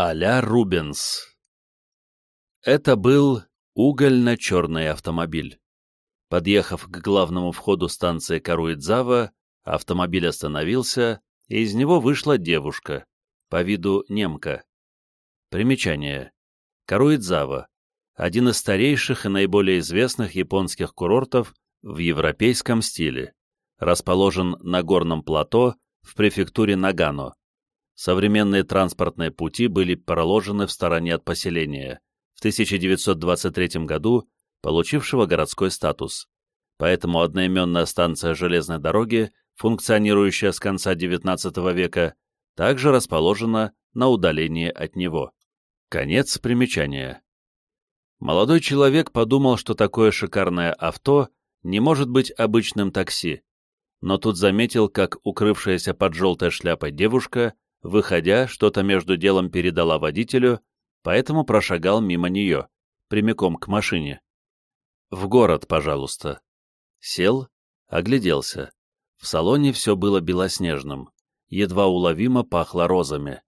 а-ля Рубенс. Это был угольно-черный автомобиль. Подъехав к главному входу станции Каруидзава, автомобиль остановился, и из него вышла девушка, по виду немка. Примечание. Каруидзава – один из старейших и наиболее известных японских курортов в европейском стиле. Расположен на горном плато в префектуре Нагано. Современные транспортные пути были проложены в стороне от поселения, в 1923 году получившего городской статус. Поэтому одноименная станция железной дороги, функционирующая с конца XIX века, также расположена на удалении от него. Конец примечания. Молодой человек подумал, что такое шикарное авто не может быть обычным такси, но тут заметил, как укрывшаяся под желтой шляпой девушка, выходя, что-то между делом передала водителю, поэтому прошагал мимо нее, прямиком к машине. «В город, пожалуйста». Сел, огляделся. В салоне все было белоснежным, едва уловимо пахло розами.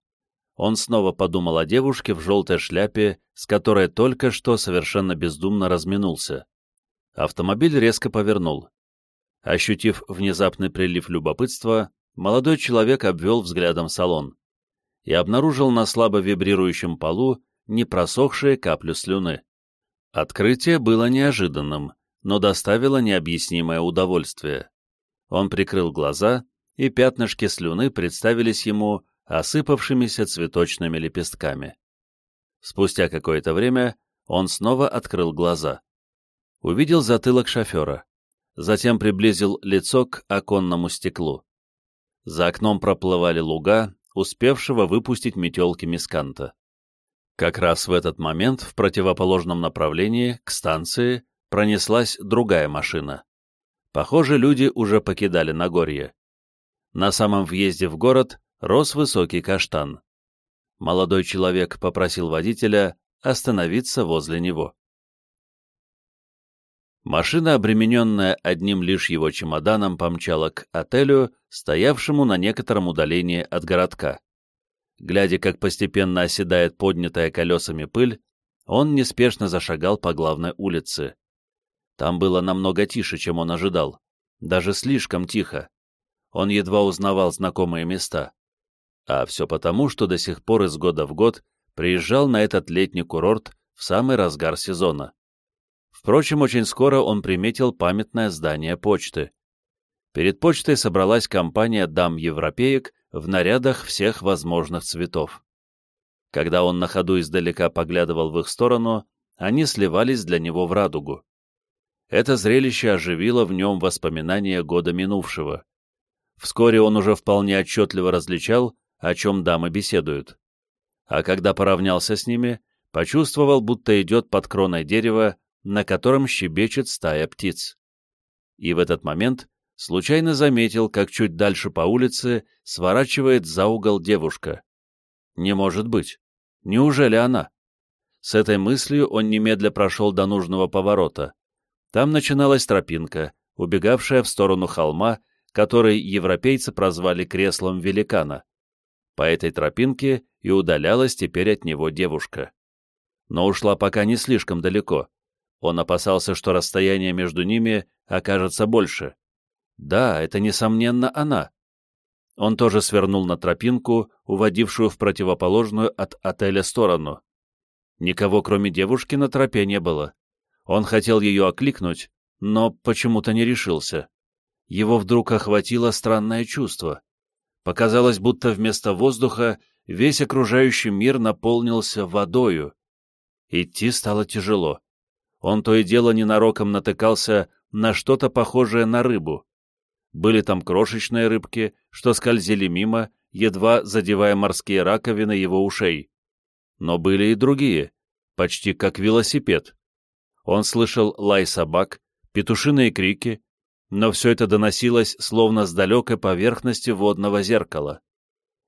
Он снова подумал о девушке в желтой шляпе, с которой только что совершенно бездумно разминулся. Автомобиль резко повернул. Ощутив внезапный прилив любопытства, молодой человек обвел взглядом салон и обнаружил на слабо вибрирующем полу не просохшие каплю слюны. Открытие было неожиданным, но доставило необъяснимое удовольствие. Он прикрыл глаза, и пятнышки слюны представились ему осыпавшимися цветочными лепестками. Спустя какое-то время он снова открыл глаза. Увидел затылок шофера затем приблизил лицо к оконному стеклу. За окном проплывали луга, успевшего выпустить метелки мисканта. Как раз в этот момент в противоположном направлении, к станции, пронеслась другая машина. Похоже, люди уже покидали Нагорье. На самом въезде в город рос высокий каштан. Молодой человек попросил водителя остановиться возле него. Машина, обремененная одним лишь его чемоданом, помчала к отелю, стоявшему на некотором удалении от городка. Глядя, как постепенно оседает поднятая колесами пыль, он неспешно зашагал по главной улице. Там было намного тише, чем он ожидал. Даже слишком тихо. Он едва узнавал знакомые места. А все потому, что до сих пор из года в год приезжал на этот летний курорт в самый разгар сезона. Впрочем, очень скоро он приметил памятное здание почты. Перед почтой собралась компания дам-европеек в нарядах всех возможных цветов. Когда он на ходу издалека поглядывал в их сторону, они сливались для него в радугу. Это зрелище оживило в нем воспоминания года минувшего. Вскоре он уже вполне отчетливо различал, о чем дамы беседуют. А когда поравнялся с ними, почувствовал, будто идет под кроной дерева на котором щебечет стая птиц. И в этот момент случайно заметил, как чуть дальше по улице сворачивает за угол девушка. Не может быть. Неужели она? С этой мыслью он немедля прошел до нужного поворота. Там начиналась тропинка, убегавшая в сторону холма, который европейцы прозвали креслом великана. По этой тропинке и удалялась теперь от него девушка. Но ушла пока не слишком далеко. Он опасался, что расстояние между ними окажется больше. Да, это, несомненно, она. Он тоже свернул на тропинку, уводившую в противоположную от отеля сторону. Никого, кроме девушки, на тропе не было. Он хотел ее окликнуть, но почему-то не решился. Его вдруг охватило странное чувство. Показалось, будто вместо воздуха весь окружающий мир наполнился водою. Идти стало тяжело он то и дело ненароком натыкался на что-то похожее на рыбу. Были там крошечные рыбки, что скользили мимо, едва задевая морские раковины его ушей. Но были и другие, почти как велосипед. Он слышал лай собак, петушиные крики, но все это доносилось словно с далекой поверхности водного зеркала.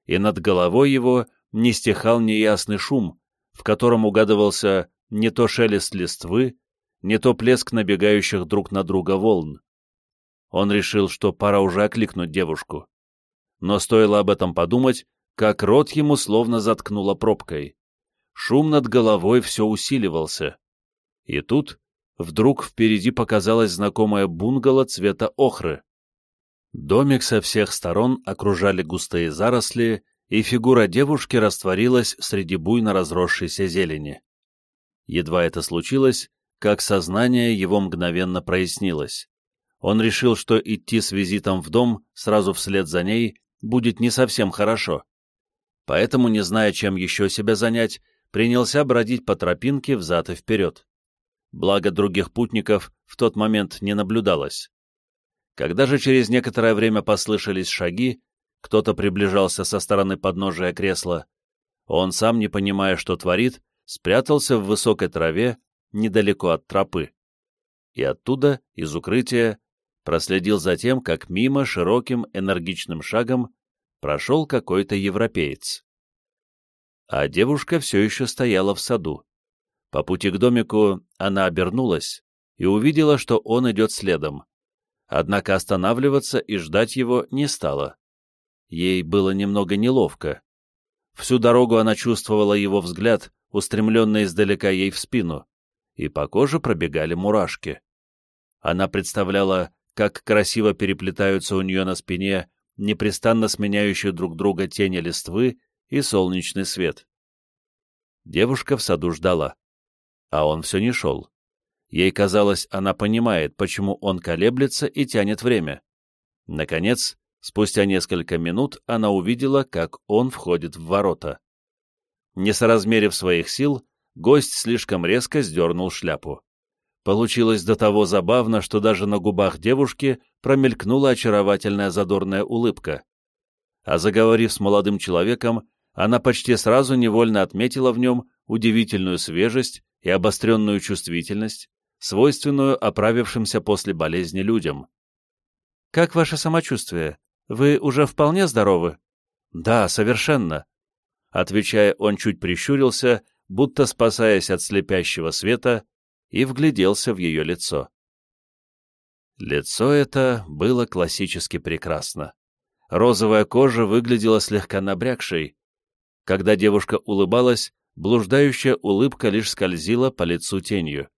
И над головой его не стихал неясный шум, в котором угадывался не то шелест листвы, не то плеск набегающих друг на друга волн. Он решил, что пора уже окликнуть девушку. Но стоило об этом подумать, как рот ему словно заткнуло пробкой. Шум над головой все усиливался. И тут вдруг впереди показалась знакомая бунгало цвета охры. Домик со всех сторон окружали густые заросли, и фигура девушки растворилась среди буйно разросшейся зелени. Едва это случилось, как сознание его мгновенно прояснилось. Он решил, что идти с визитом в дом сразу вслед за ней будет не совсем хорошо. Поэтому, не зная, чем еще себя занять, принялся бродить по тропинке взад и вперед. Благо других путников в тот момент не наблюдалось. Когда же через некоторое время послышались шаги, кто-то приближался со стороны подножия кресла, он, сам не понимая, что творит, спрятался в высокой траве недалеко от тропы. И оттуда, из укрытия, проследил за тем, как мимо широким энергичным шагом прошел какой-то европеец а девушка все еще стояла в саду. По пути к домику она обернулась и увидела, что он идет следом. Однако останавливаться и ждать его не стала. Ей было немного неловко. Всю дорогу она чувствовала его взгляд, устремленный издалека ей в спину, и по коже пробегали мурашки. Она представляла, как красиво переплетаются у нее на спине непрестанно сменяющие друг друга тени листвы и солнечный свет. Девушка в саду ждала, а он все не шел. Ей казалось, она понимает, почему он колеблется и тянет время. Наконец, спустя несколько минут, она увидела, как он входит в ворота. Не соразмерив своих сил, гость слишком резко сдернул шляпу. Получилось до того забавно, что даже на губах девушки промелькнула очаровательная задорная улыбка. А заговорив с молодым человеком, она почти сразу невольно отметила в нем удивительную свежесть и обостренную чувствительность, свойственную оправившимся после болезни людям. «Как ваше самочувствие? Вы уже вполне здоровы?» «Да, совершенно». Отвечая, он чуть прищурился, будто спасаясь от слепящего света, и вгляделся в ее лицо. Лицо это было классически прекрасно. Розовая кожа выглядела слегка набрякшей, когда девушка улыбалась, блуждающая улыбка лишь скользила по лицу тенью.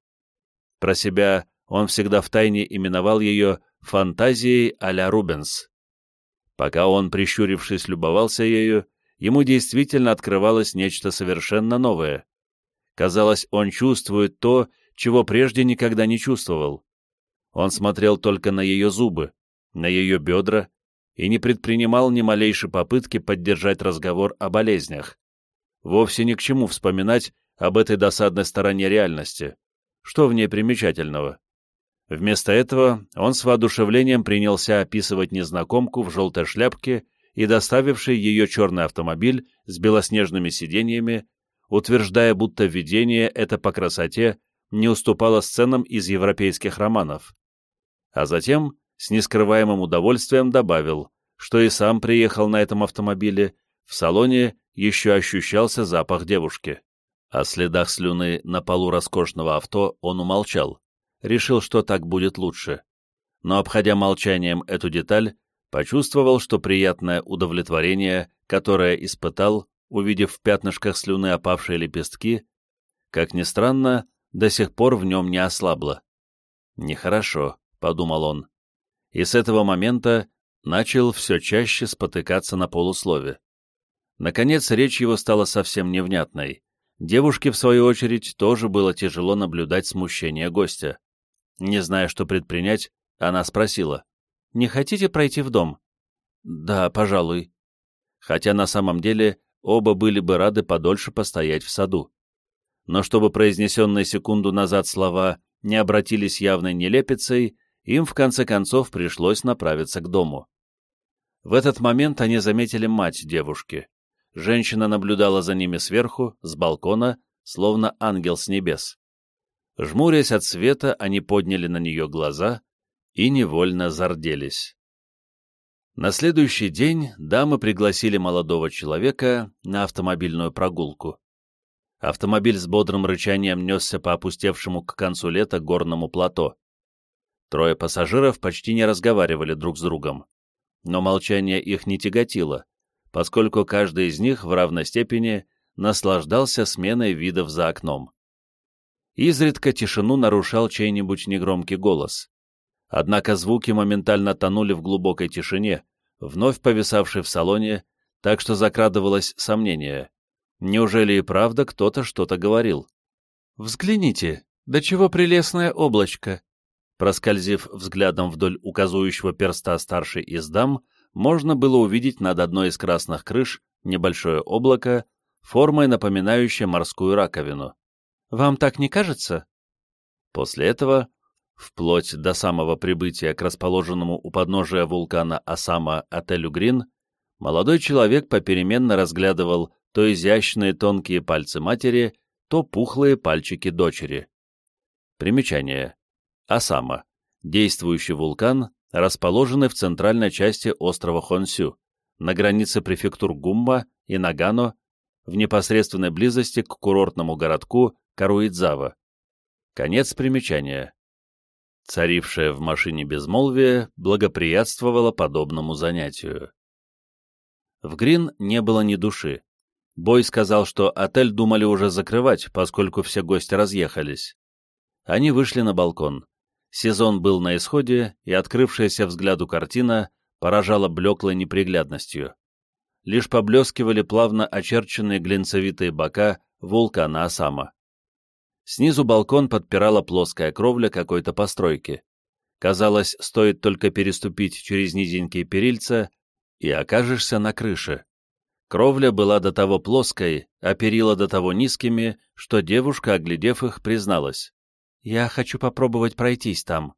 Про себя он всегда втайне именовал ее фантазией а-ля Рубенс. Пока он, прищурившись, любовался ею, ему действительно открывалось нечто совершенно новое. Казалось, он чувствует то, чего прежде никогда не чувствовал. Он смотрел только на ее зубы, на ее бедра, и не предпринимал ни малейшей попытки поддержать разговор о болезнях. Вовсе ни к чему вспоминать об этой досадной стороне реальности. Что в ней примечательного? Вместо этого он с воодушевлением принялся описывать незнакомку в желтой шляпке и доставивший ее черный автомобиль с белоснежными сиденьями, утверждая, будто видение это по красоте не уступало сценам из европейских романов. А затем с нескрываемым удовольствием добавил, что и сам приехал на этом автомобиле, в салоне еще ощущался запах девушки. О следах слюны на полу роскошного авто он умолчал, решил, что так будет лучше. Но, обходя молчанием эту деталь, почувствовал, что приятное удовлетворение, которое испытал, увидев в пятнышках слюны опавшие лепестки, как ни странно, до сих пор в нем не ослабло. «Нехорошо», — подумал он и с этого момента начал все чаще спотыкаться на полуслове. Наконец, речь его стала совсем невнятной. Девушке, в свою очередь, тоже было тяжело наблюдать смущение гостя. Не зная, что предпринять, она спросила, «Не хотите пройти в дом?» «Да, пожалуй». Хотя на самом деле оба были бы рады подольше постоять в саду. Но чтобы произнесенные секунду назад слова не обратились явной нелепицей, им в конце концов пришлось направиться к дому. В этот момент они заметили мать девушки. Женщина наблюдала за ними сверху, с балкона, словно ангел с небес. Жмурясь от света, они подняли на нее глаза и невольно зарделись. На следующий день дамы пригласили молодого человека на автомобильную прогулку. Автомобиль с бодрым рычанием несся по опустевшему к концу лета горному плато. Трое пассажиров почти не разговаривали друг с другом. Но молчание их не тяготило, поскольку каждый из них в равной степени наслаждался сменой видов за окном. Изредка тишину нарушал чей-нибудь негромкий голос. Однако звуки моментально тонули в глубокой тишине, вновь повисавшей в салоне, так что закрадывалось сомнение. Неужели и правда кто-то что-то говорил? «Взгляните, да чего прелестное облачко!» Проскользив взглядом вдоль указующего перста старшей из дам, можно было увидеть над одной из красных крыш небольшое облако, формой напоминающее морскую раковину. «Вам так не кажется?» После этого, вплоть до самого прибытия к расположенному у подножия вулкана Осама отелю Грин, молодой человек попеременно разглядывал то изящные тонкие пальцы матери, то пухлые пальчики дочери. Примечание. Осама. Действующий вулкан, расположенный в центральной части острова Хонсю, на границе префектур Гумба и Нагано, в непосредственной близости к курортному городку Каруидзава. Конец примечания. Царившее в машине безмолвие благоприятствовало подобному занятию. В Грин не было ни души. Бой сказал, что отель думали уже закрывать, поскольку все гости разъехались. Они вышли на балкон. Сезон был на исходе, и открывшаяся взгляду картина поражала блеклой неприглядностью. Лишь поблескивали плавно очерченные глинцевитые бока вулкана Осама. Снизу балкон подпирала плоская кровля какой-то постройки. Казалось, стоит только переступить через низенькие перильца, и окажешься на крыше. Кровля была до того плоской, а перила до того низкими, что девушка, оглядев их, призналась. «Я хочу попробовать пройтись там».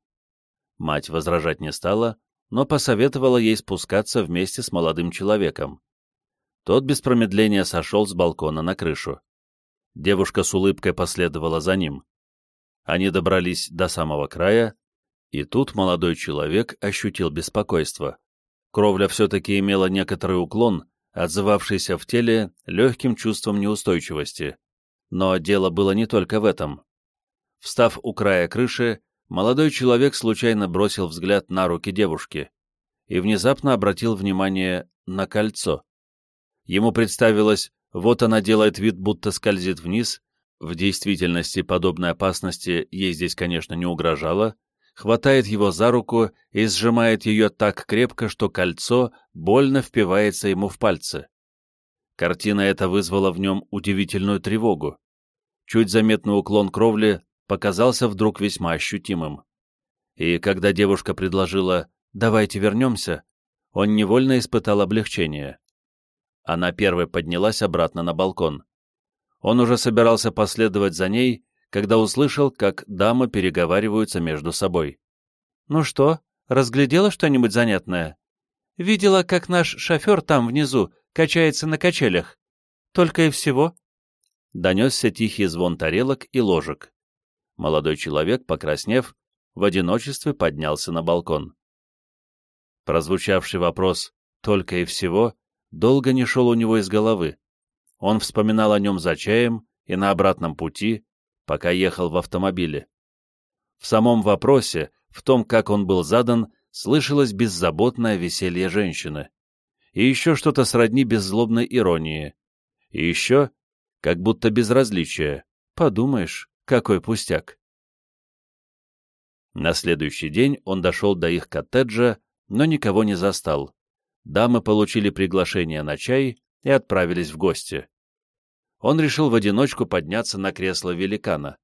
Мать возражать не стала, но посоветовала ей спускаться вместе с молодым человеком. Тот без промедления сошел с балкона на крышу. Девушка с улыбкой последовала за ним. Они добрались до самого края, и тут молодой человек ощутил беспокойство. Кровля все-таки имела некоторый уклон, отзывавшийся в теле легким чувством неустойчивости. Но дело было не только в этом. Встав у края крыши, молодой человек случайно бросил взгляд на руки девушки и внезапно обратил внимание на кольцо. Ему представилось, вот она делает вид, будто скользит вниз, в действительности подобной опасности ей здесь, конечно, не угрожало, хватает его за руку и сжимает ее так крепко, что кольцо больно впивается ему в пальцы. Картина эта вызвала в нем удивительную тревогу. Чуть заметный уклон кровли показался вдруг весьма ощутимым. И когда девушка предложила «давайте вернемся», он невольно испытал облегчение. Она первой поднялась обратно на балкон. Он уже собирался последовать за ней, когда услышал, как дамы переговариваются между собой. «Ну что, разглядела что-нибудь занятное? Видела, как наш шофер там внизу качается на качелях. Только и всего?» Донесся тихий звон тарелок и ложек. Молодой человек, покраснев, в одиночестве поднялся на балкон. Прозвучавший вопрос «только и всего» долго не шел у него из головы. Он вспоминал о нем за чаем и на обратном пути, пока ехал в автомобиле. В самом вопросе, в том, как он был задан, слышалось беззаботное веселье женщины. И еще что-то сродни беззлобной иронии. И еще, как будто безразличие. Подумаешь, какой пустяк. На следующий день он дошел до их коттеджа, но никого не застал. Дамы получили приглашение на чай и отправились в гости. Он решил в одиночку подняться на кресло великана,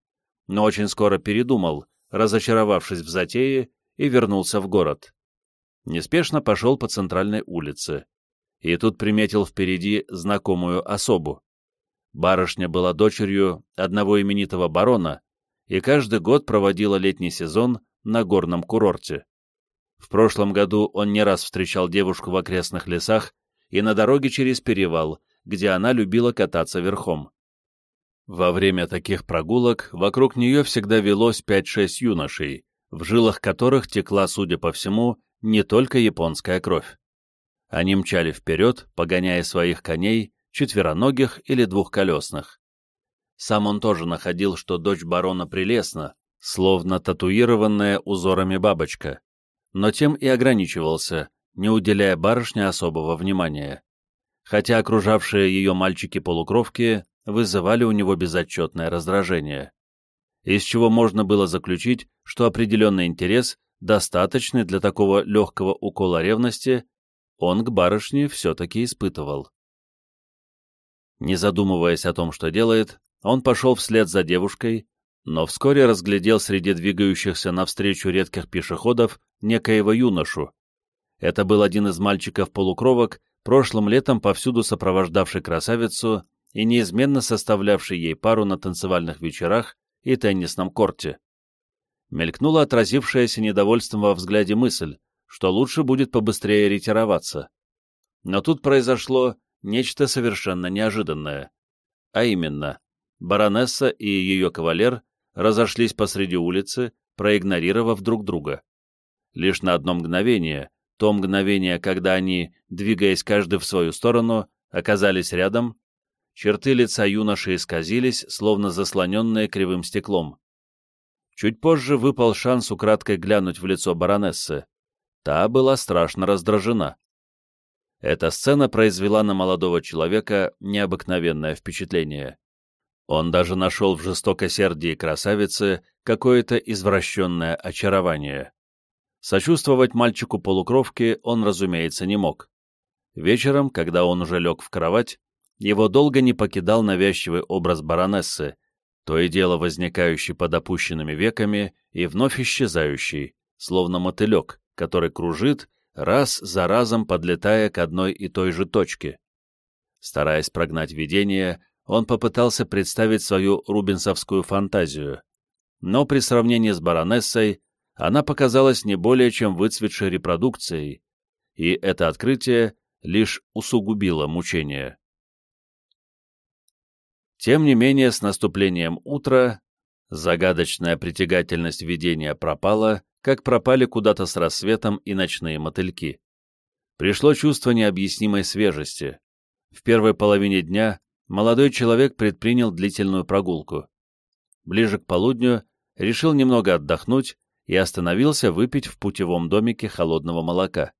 но очень скоро передумал, разочаровавшись в затее, и вернулся в город. Неспешно пошел по центральной улице, и тут приметил впереди знакомую особу. Барышня была дочерью одного именитого барона и каждый год проводила летний сезон на горном курорте. В прошлом году он не раз встречал девушку в окрестных лесах и на дороге через перевал, где она любила кататься верхом. Во время таких прогулок вокруг нее всегда велось 5-6 юношей, в жилах которых текла, судя по всему, не только японская кровь. Они мчали вперед, погоняя своих коней, четвероногих или двухколесных. Сам он тоже находил, что дочь барона прелестна, словно татуированная узорами бабочка, но тем и ограничивался, не уделяя барышне особого внимания. хотя окружавшие ее мальчики-полукровки вызывали у него безотчетное раздражение. Из чего можно было заключить, что определенный интерес, достаточный для такого легкого укола ревности, он к барышне все-таки испытывал. Не задумываясь о том, что делает, он пошел вслед за девушкой, но вскоре разглядел среди двигающихся навстречу редких пешеходов некоего юношу. Это был один из мальчиков-полукровок, прошлым летом повсюду сопровождавший красавицу и неизменно составлявший ей пару на танцевальных вечерах и теннисном корте. Мелькнула отразившаяся недовольством во взгляде мысль, что лучше будет побыстрее ретироваться. Но тут произошло нечто совершенно неожиданное. А именно, баронесса и ее кавалер разошлись посреди улицы, проигнорировав друг друга. Лишь на одно мгновение, то мгновение, когда они, двигаясь каждый в свою сторону, оказались рядом, черты лица юноши исказились, словно заслоненные кривым стеклом. Чуть позже выпал шанс украдкой глянуть в лицо баронессы. Та была страшно раздражена. Эта сцена произвела на молодого человека необыкновенное впечатление. Он даже нашел в жестокосердии красавицы какое-то извращенное очарование. Сочувствовать мальчику-полукровке он, разумеется, не мог. Вечером, когда он уже лег в кровать, его долго не покидал навязчивый образ баронессы, то и дело возникающий под опущенными веками и вновь исчезающий, словно мотылек, который кружит, раз за разом подлетая к одной и той же точке. Стараясь прогнать видение, он попытался представить свою рубинсовскую фантазию, но при сравнении с баронессой она показалась не более чем выцветшей репродукцией, и это открытие лишь усугубило мучение. Тем не менее, с наступлением утра загадочная притягательность видения пропала, как пропали куда-то с рассветом и ночные мотыльки. Пришло чувство необъяснимой свежести. В первой половине дня молодой человек предпринял длительную прогулку. Ближе к полудню решил немного отдохнуть и остановился выпить в путевом домике холодного молока.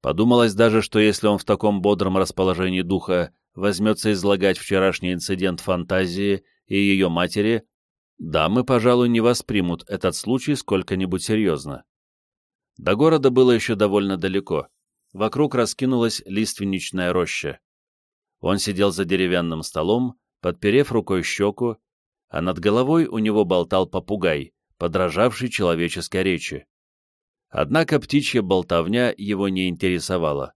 Подумалось даже, что если он в таком бодром расположении духа возьмется излагать вчерашний инцидент фантазии и ее матери, дамы, пожалуй, не воспримут этот случай сколько-нибудь серьезно. До города было еще довольно далеко. Вокруг раскинулась лиственничная роща. Он сидел за деревянным столом, подперев рукой щеку, а над головой у него болтал попугай, подражавший человеческой речи. Однако птичья болтовня его не интересовала.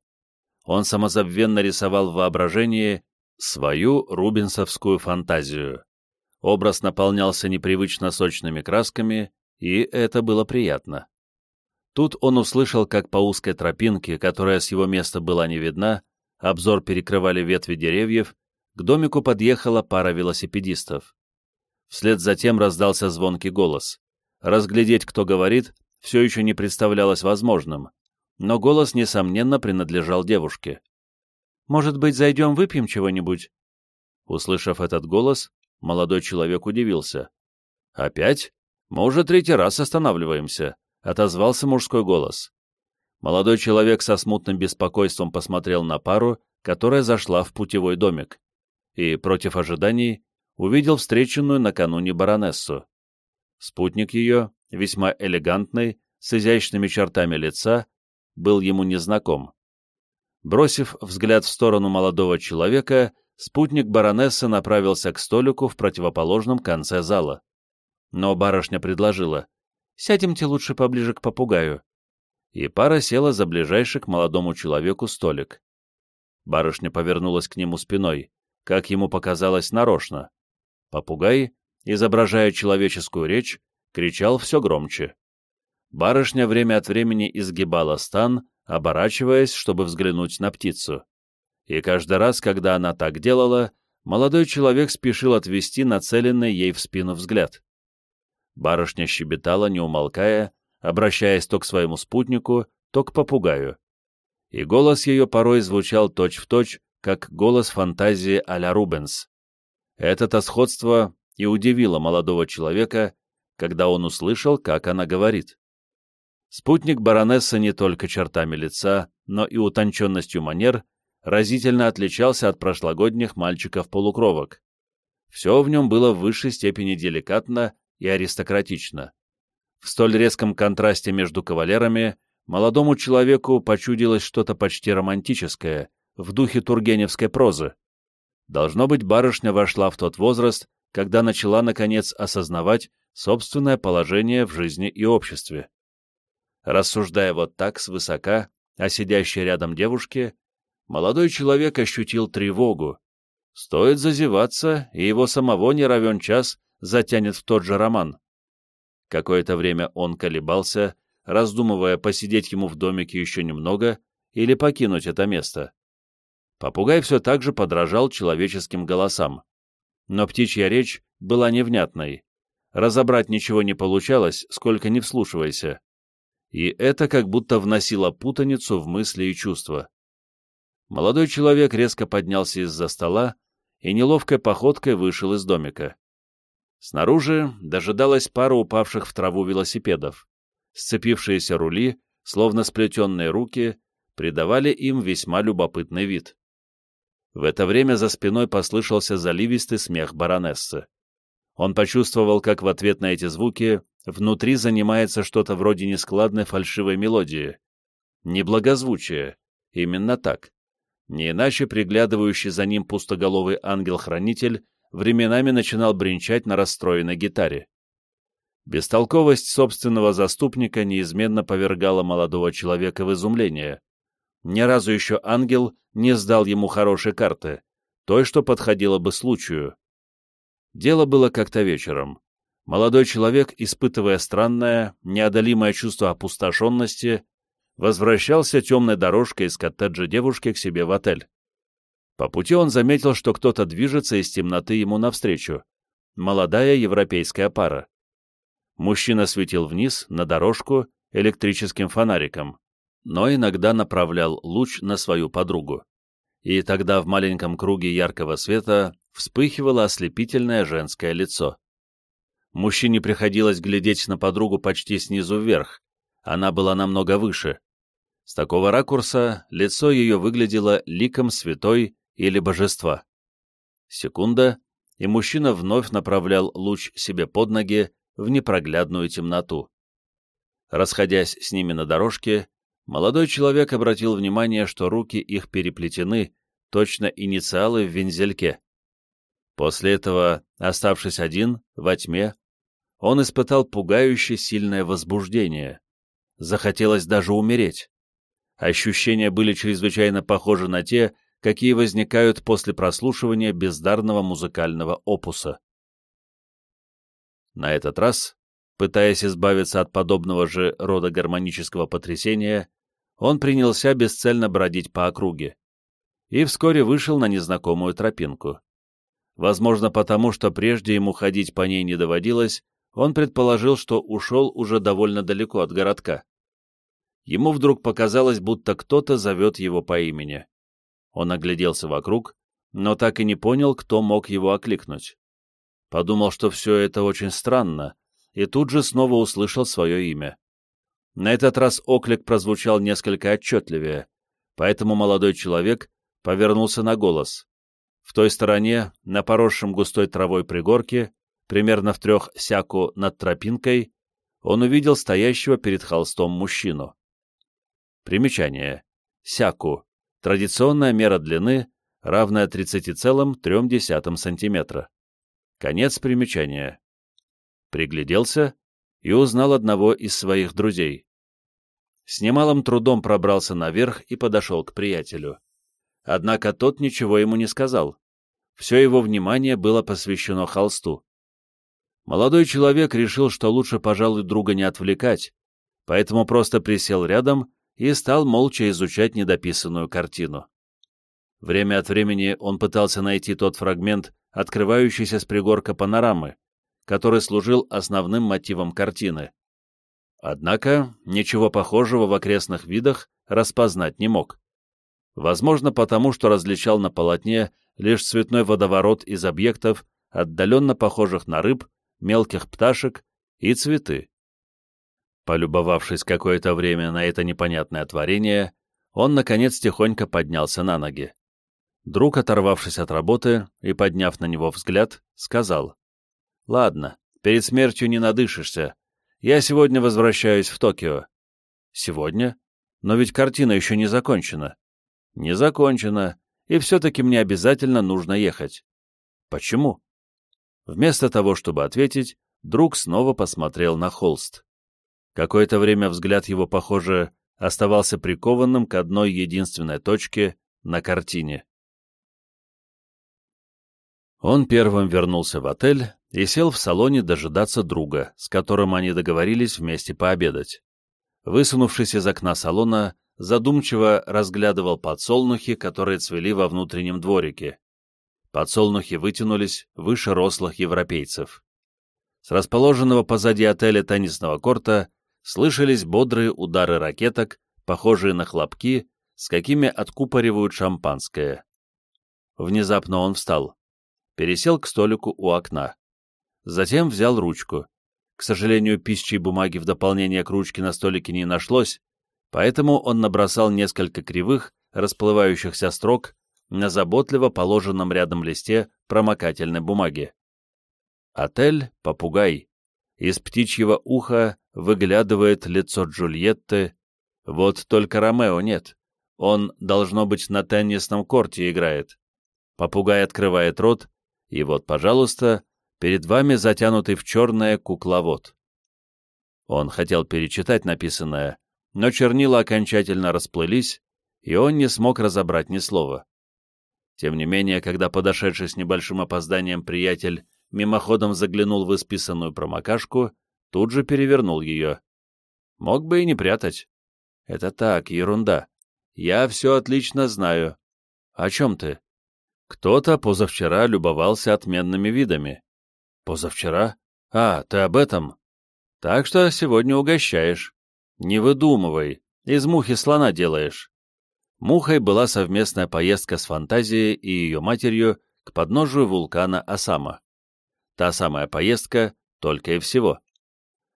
Он самозабвенно рисовал в воображении свою рубинсовскую фантазию. Образ наполнялся непривычно сочными красками, и это было приятно. Тут он услышал, как по узкой тропинке, которая с его места была не видна, обзор перекрывали ветви деревьев, к домику подъехала пара велосипедистов. Вслед за тем раздался звонкий голос. Разглядеть, кто говорит, все еще не представлялось возможным, но голос, несомненно, принадлежал девушке. «Может быть, зайдем выпьем чего-нибудь?» Услышав этот голос, молодой человек удивился. «Опять? Мы уже третий раз останавливаемся», — отозвался мужской голос. Молодой человек со смутным беспокойством посмотрел на пару, которая зашла в путевой домик, и, против ожиданий, увидел встреченную накануне баронессу. Спутник ее, весьма элегантный, с изящными чертами лица, был ему незнаком. Бросив взгляд в сторону молодого человека, спутник баронессы направился к столику в противоположном конце зала. Но барышня предложила, «Сядемте лучше поближе к попугаю». И пара села за ближайший к молодому человеку столик. Барышня повернулась к нему спиной, как ему показалось нарочно. Попугай изображая человеческую речь, кричал все громче. Барышня время от времени изгибала стан, оборачиваясь, чтобы взглянуть на птицу. И каждый раз, когда она так делала, молодой человек спешил отвести нацеленный ей в спину взгляд. Барышня щебетала, не умолкая, обращаясь то к своему спутнику, то к попугаю. И голос ее порой звучал точь-в-точь, точь, как голос фантазии а-ля Рубенс. Это-то сходство и удивило молодого человека, когда он услышал, как она говорит. Спутник баронессы не только чертами лица, но и утонченностью манер разительно отличался от прошлогодних мальчиков-полукровок. Все в нем было в высшей степени деликатно и аристократично. В столь резком контрасте между кавалерами молодому человеку почудилось что-то почти романтическое, в духе тургеневской прозы. Должно быть, барышня вошла в тот возраст, когда начала, наконец, осознавать собственное положение в жизни и обществе. Рассуждая вот так свысока о сидящей рядом девушке, молодой человек ощутил тревогу. Стоит зазеваться, и его самого не равен час затянет в тот же роман. Какое-то время он колебался, раздумывая, посидеть ему в домике еще немного или покинуть это место. Попугай все так же подражал человеческим голосам. Но птичья речь была невнятной. Разобрать ничего не получалось, сколько не вслушивайся. И это как будто вносило путаницу в мысли и чувства. Молодой человек резко поднялся из-за стола и неловкой походкой вышел из домика. Снаружи дожидалась пара упавших в траву велосипедов. Сцепившиеся рули, словно сплетенные руки, придавали им весьма любопытный вид. В это время за спиной послышался заливистый смех баронессы. Он почувствовал, как в ответ на эти звуки внутри занимается что-то вроде нескладной фальшивой мелодии. Неблагозвучие. Именно так. Не иначе приглядывающий за ним пустоголовый ангел-хранитель временами начинал бренчать на расстроенной гитаре. Бестолковость собственного заступника неизменно повергала молодого человека в изумление. Ни разу еще ангел не сдал ему хорошей карты, той, что подходило бы случаю. Дело было как-то вечером. Молодой человек, испытывая странное, неодолимое чувство опустошенности, возвращался темной дорожкой из коттеджа девушки к себе в отель. По пути он заметил, что кто-то движется из темноты ему навстречу. Молодая европейская пара. Мужчина светил вниз, на дорожку, электрическим фонариком но иногда направлял луч на свою подругу. И тогда в маленьком круге яркого света вспыхивало ослепительное женское лицо. Мужчине приходилось глядеть на подругу почти снизу вверх, она была намного выше. С такого ракурса лицо ее выглядело ликом святой или божества. Секунда, и мужчина вновь направлял луч себе под ноги в непроглядную темноту. Расходясь с ними на дорожке, Молодой человек обратил внимание, что руки их переплетены, точно инициалы в вензельке. После этого, оставшись один, во тьме, он испытал пугающе сильное возбуждение. Захотелось даже умереть. Ощущения были чрезвычайно похожи на те, какие возникают после прослушивания бездарного музыкального опуса. На этот раз Пытаясь избавиться от подобного же рода гармонического потрясения, он принялся бесцельно бродить по округе и вскоре вышел на незнакомую тропинку. Возможно, потому что прежде ему ходить по ней не доводилось, он предположил, что ушел уже довольно далеко от городка. Ему вдруг показалось, будто кто-то зовет его по имени. Он огляделся вокруг, но так и не понял, кто мог его окликнуть. Подумал, что все это очень странно, и тут же снова услышал свое имя. На этот раз оклик прозвучал несколько отчетливее, поэтому молодой человек повернулся на голос. В той стороне, на поросшем густой травой пригорке, примерно в трех сяку над тропинкой, он увидел стоящего перед холстом мужчину. Примечание. Сяку. Традиционная мера длины, равная 30,3 см. Конец примечания пригляделся и узнал одного из своих друзей. С немалым трудом пробрался наверх и подошел к приятелю. Однако тот ничего ему не сказал. Все его внимание было посвящено холсту. Молодой человек решил, что лучше, пожалуй, друга не отвлекать, поэтому просто присел рядом и стал молча изучать недописанную картину. Время от времени он пытался найти тот фрагмент, открывающийся с пригорка панорамы, который служил основным мотивом картины. Однако ничего похожего в окрестных видах распознать не мог. Возможно, потому что различал на полотне лишь цветной водоворот из объектов, отдаленно похожих на рыб, мелких пташек и цветы. Полюбовавшись какое-то время на это непонятное творение, он, наконец, тихонько поднялся на ноги. Друг, оторвавшись от работы и подняв на него взгляд, сказал, «Ладно, перед смертью не надышишься. Я сегодня возвращаюсь в Токио». «Сегодня? Но ведь картина еще не закончена». «Не закончена, и все-таки мне обязательно нужно ехать». «Почему?» Вместо того, чтобы ответить, друг снова посмотрел на холст. Какое-то время взгляд его, похоже, оставался прикованным к одной единственной точке на картине. Он первым вернулся в отель и сел в салоне дожидаться друга, с которым они договорились вместе пообедать. Высунувшись из окна салона, задумчиво разглядывал подсолнухи, которые цвели во внутреннем дворике. Подсолнухи вытянулись выше рослых европейцев. С расположенного позади отеля теннисного корта слышались бодрые удары ракеток, похожие на хлопки, с какими откупоривают шампанское. Внезапно он встал пересел к столику у окна. Затем взял ручку. К сожалению, пищей бумаги в дополнение к ручке на столике не нашлось, поэтому он набросал несколько кривых, расплывающихся строк на заботливо положенном рядом листе промокательной бумаги. Отель «Попугай». Из птичьего уха выглядывает лицо Джульетты. Вот только Ромео нет. Он, должно быть, на теннисном корте играет. Попугай открывает рот и вот, пожалуйста, перед вами затянутый в черное кукловод. Он хотел перечитать написанное, но чернила окончательно расплылись, и он не смог разобрать ни слова. Тем не менее, когда подошедший с небольшим опозданием приятель мимоходом заглянул в исписанную промокашку, тут же перевернул ее. Мог бы и не прятать. Это так, ерунда. Я все отлично знаю. О чем ты? Кто-то позавчера любовался отменными видами. Позавчера? А, ты об этом? Так что сегодня угощаешь. Не выдумывай, из мухи слона делаешь. Мухой была совместная поездка с Фантазией и ее матерью к подножию вулкана Осама. Та самая поездка, только и всего.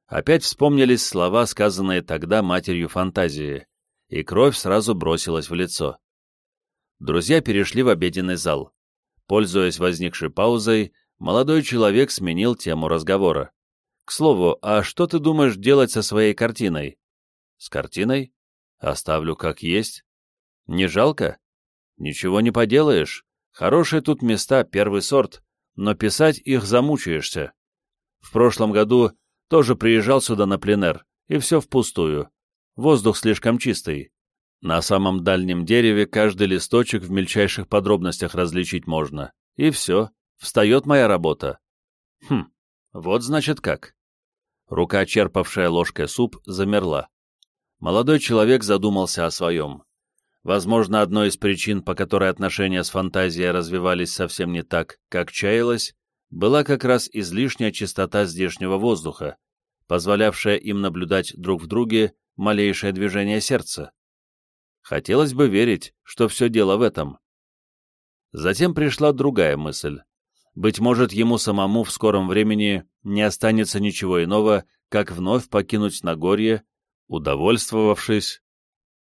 Опять вспомнились слова, сказанные тогда матерью Фантазии, и кровь сразу бросилась в лицо друзья перешли в обеденный зал. Пользуясь возникшей паузой, молодой человек сменил тему разговора. «К слову, а что ты думаешь делать со своей картиной?» «С картиной? Оставлю как есть. Не жалко? Ничего не поделаешь. Хорошие тут места, первый сорт, но писать их замучаешься. В прошлом году тоже приезжал сюда на пленэр, и все впустую. Воздух слишком чистый. На самом дальнем дереве каждый листочек в мельчайших подробностях различить можно. И все, встает моя работа. Хм, вот значит как. Рука, черпавшая ложкой суп, замерла. Молодой человек задумался о своем. Возможно, одной из причин, по которой отношения с фантазией развивались совсем не так, как чаялось, была как раз излишняя чистота здешнего воздуха, позволявшая им наблюдать друг в друге малейшее движение сердца. Хотелось бы верить, что все дело в этом. Затем пришла другая мысль. Быть может, ему самому в скором времени не останется ничего иного, как вновь покинуть Нагорье, удовольствовавшись,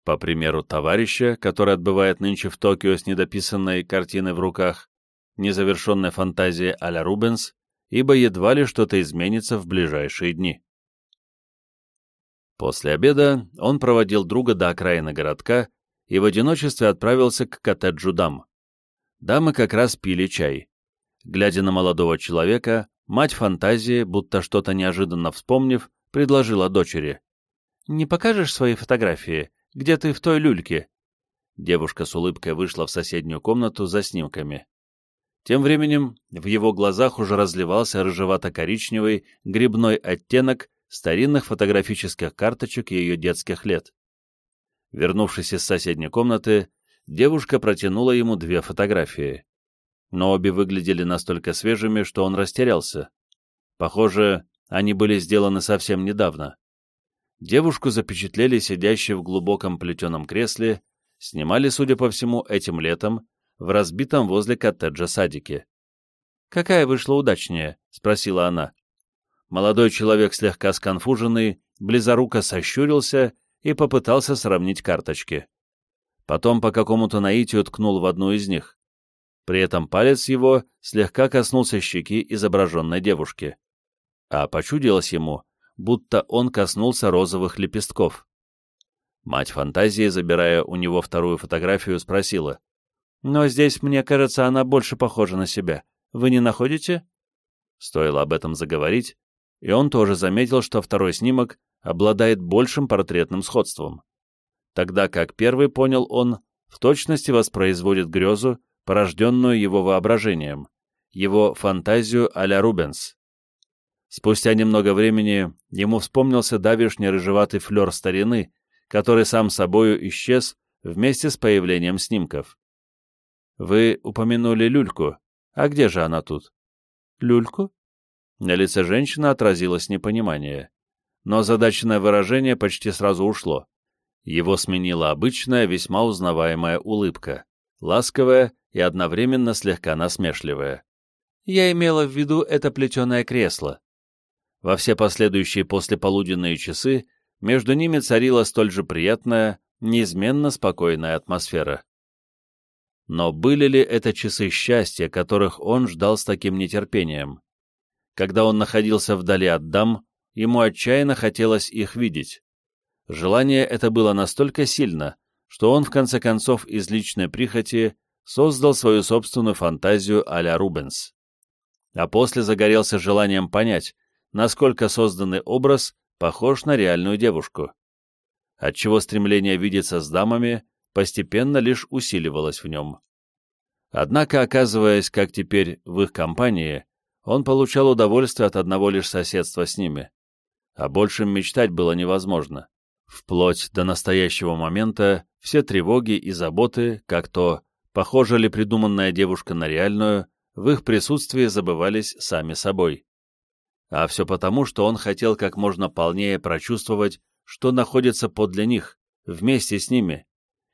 по примеру товарища, который отбывает нынче в Токио с недописанной картиной в руках, незавершенной фантазией а-ля Рубенс, ибо едва ли что-то изменится в ближайшие дни. После обеда он проводил друга до окраины городка и в одиночестве отправился к коттеджу дам. Дамы как раз пили чай. Глядя на молодого человека, мать фантазии, будто что-то неожиданно вспомнив, предложила дочери. «Не покажешь свои фотографии? Где ты в той люльке?» Девушка с улыбкой вышла в соседнюю комнату за снимками. Тем временем в его глазах уже разливался рыжевато-коричневый грибной оттенок старинных фотографических карточек ее детских лет. Вернувшись из соседней комнаты, девушка протянула ему две фотографии. Но обе выглядели настолько свежими, что он растерялся. Похоже, они были сделаны совсем недавно. Девушку запечатлели сидящей в глубоком плетеном кресле, снимали, судя по всему, этим летом, в разбитом возле коттеджа садике. «Какая вышла удачнее?» — спросила она. Молодой человек, слегка сконфуженный, близоруко сощурился и попытался сравнить карточки. потом по какому-то наитию ткнул в одну из них. При этом палец его слегка коснулся щеки изображенной девушки. А почудилось ему, будто он коснулся розовых лепестков. Мать фантазии, забирая у него вторую фотографию, спросила. «Но здесь, мне кажется, она больше похожа на себя. Вы не находите?» Стоило об этом заговорить, и он тоже заметил, что второй снимок обладает большим портретным сходством. Тогда как первый, понял он, в точности воспроизводит грезу, порожденную его воображением, его фантазию а-ля Рубенс. Спустя немного времени ему вспомнился давишний рыжеватый флер старины, который сам собою исчез вместе с появлением снимков. «Вы упомянули люльку. А где же она тут?» «Люльку?» На лице женщины отразилось непонимание. Но задачное выражение почти сразу ушло. Его сменила обычная, весьма узнаваемая улыбка, ласковая и одновременно слегка насмешливая. Я имела в виду это плетеное кресло. Во все последующие послеполуденные часы между ними царила столь же приятная, неизменно спокойная атмосфера. Но были ли это часы счастья, которых он ждал с таким нетерпением? Когда он находился вдали от дам, ему отчаянно хотелось их видеть. Желание это было настолько сильно, что он в конце концов из личной прихоти создал свою собственную фантазию а-ля Рубенс. А после загорелся желанием понять, насколько созданный образ похож на реальную девушку. Отчего стремление видеться с дамами постепенно лишь усиливалось в нем. Однако, оказываясь, как теперь, в их компании, он получал удовольствие от одного лишь соседства с ними. О большем мечтать было невозможно. Вплоть до настоящего момента все тревоги и заботы, как то Похожа ли придуманная девушка на реальную, в их присутствии забывались сами собой. А все потому, что он хотел как можно полнее прочувствовать, что находится подле них, вместе с ними,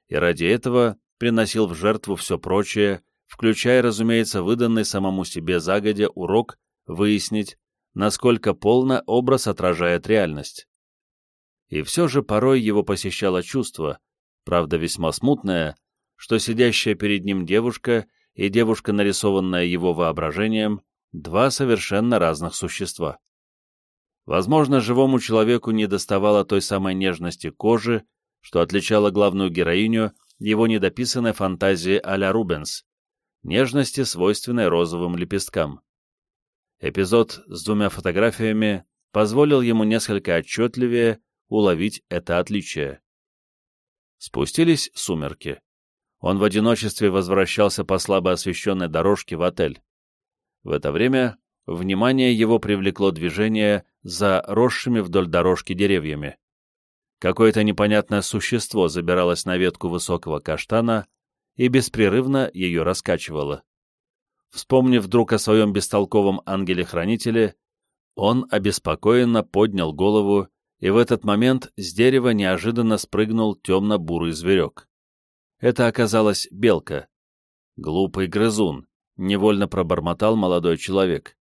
и ради этого приносил в жертву все прочее, включая, разумеется, выданный самому себе загодя урок выяснить, насколько полно образ отражает реальность. И все же порой его посещало чувство, правда весьма смутное, что сидящая перед ним девушка и девушка, нарисованная его воображением, два совершенно разных существа. Возможно, живому человеку не доставало той самой нежности кожи, что отличало главную героиню его недописанной фантазии а-ля Рубенс, нежности, свойственной розовым лепесткам. Эпизод с двумя фотографиями позволил ему несколько отчетливее уловить это отличие. Спустились сумерки он в одиночестве возвращался по слабо освещенной дорожке в отель. В это время внимание его привлекло движение за росшими вдоль дорожки деревьями. Какое-то непонятное существо забиралось на ветку высокого каштана и беспрерывно ее раскачивало. Вспомнив вдруг о своем бестолковом ангеле-хранителе, он обеспокоенно поднял голову, и в этот момент с дерева неожиданно спрыгнул темно-бурый зверек. Это оказалась белка. Глупый грызун, невольно пробормотал молодой человек.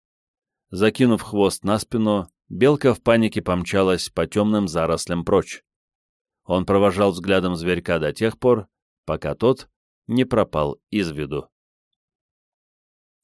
Закинув хвост на спину, белка в панике помчалась по темным зарослям прочь. Он провожал взглядом зверька до тех пор, пока тот не пропал из виду.